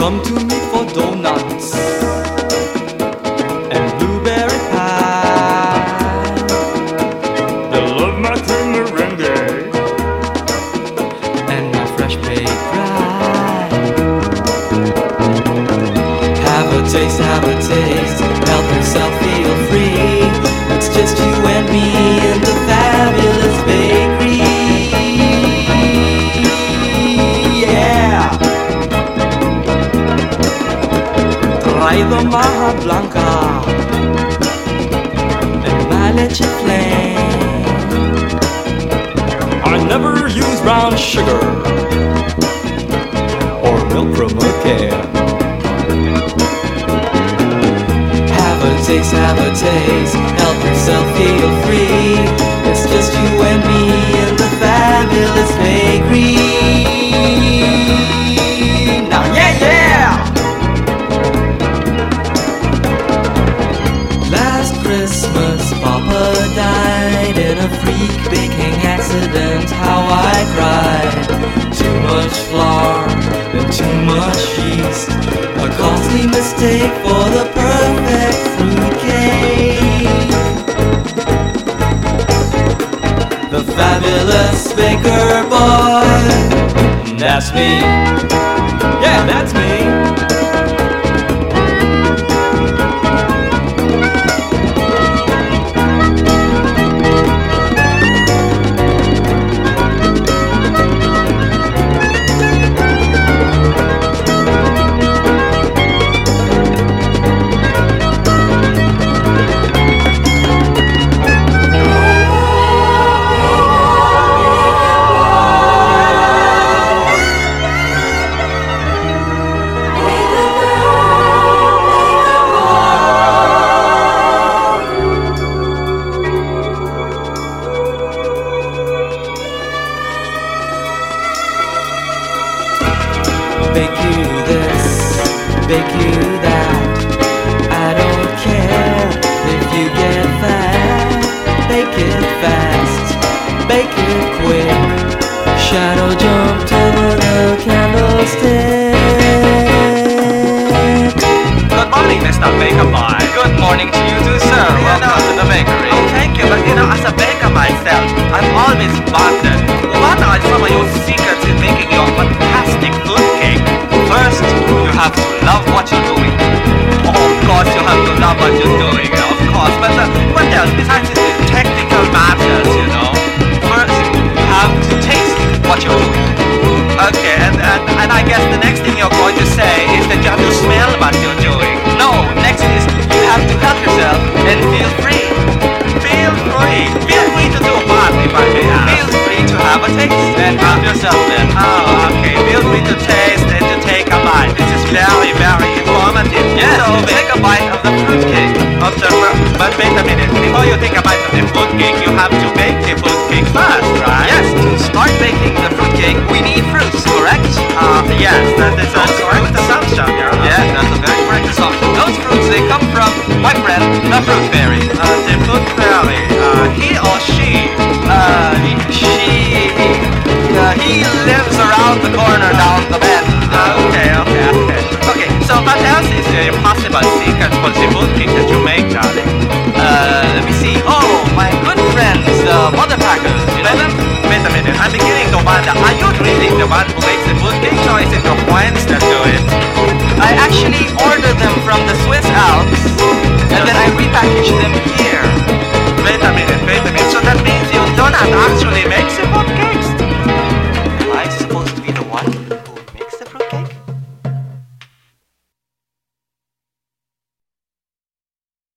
come to me for donuts and blueberry pie. They love my cream meringue and my fresh baked rye. Have a taste, have a taste. Paloma Blanca. A freak baking accident. How I cried. Too much flour and too much yeast. A costly mistake for the perfect fruit cake. The fabulous baker boy. And that's me. Yeah, that's me. Bake you that. I don't care if you get fat. Bake it fast, bake it quick. Shadow jump over the candlestick. Good morning, Mr. Baker Boy. Good morning to you too, sir. Welcome to the bakery. Oh, thank you. But you know, as a baker myself, I'm always wondered what are some of your secrets in making your fantastic fruit cake? First, you have to love what you're doing. Oh, of course, you have to love what you're doing, of course. But uh, what else besides the technical matters, you know? First, you have to taste what you're doing. Okay, and, and, and I guess the next thing you're going to say is that you have to smell what you're doing. No, next is you have to help yourself and feel free. Feel free. Feel free to do a party, if I may ask. Feel free to have a taste and help yourself then. Oh, okay. Feel free to taste Yes, so take a bite of the fruit cake. The, but wait a minute. Before you take a bite of the fruit cake, you have to bake the fruit cake first, right? Yes, to start baking the fruit cake, we need fruits, correct? Uh, yes, that is a correct assumption, Honor. Yes, that's a very correct assumption. Those fruits, they come from my friend, the fruit fairy. Uh, the fruit fairy, uh, he or she, uh, he, she, uh, he lives around the corner down the. irresponsible thing that you make, darling. Uh, let me see. Oh, my good friends, the mother packers. You know them? Wait a minute. I'm beginning to wonder, are you really the one who makes the food choice in the wines that do it? I actually order them from the Swiss Alps, and then I repackage them here.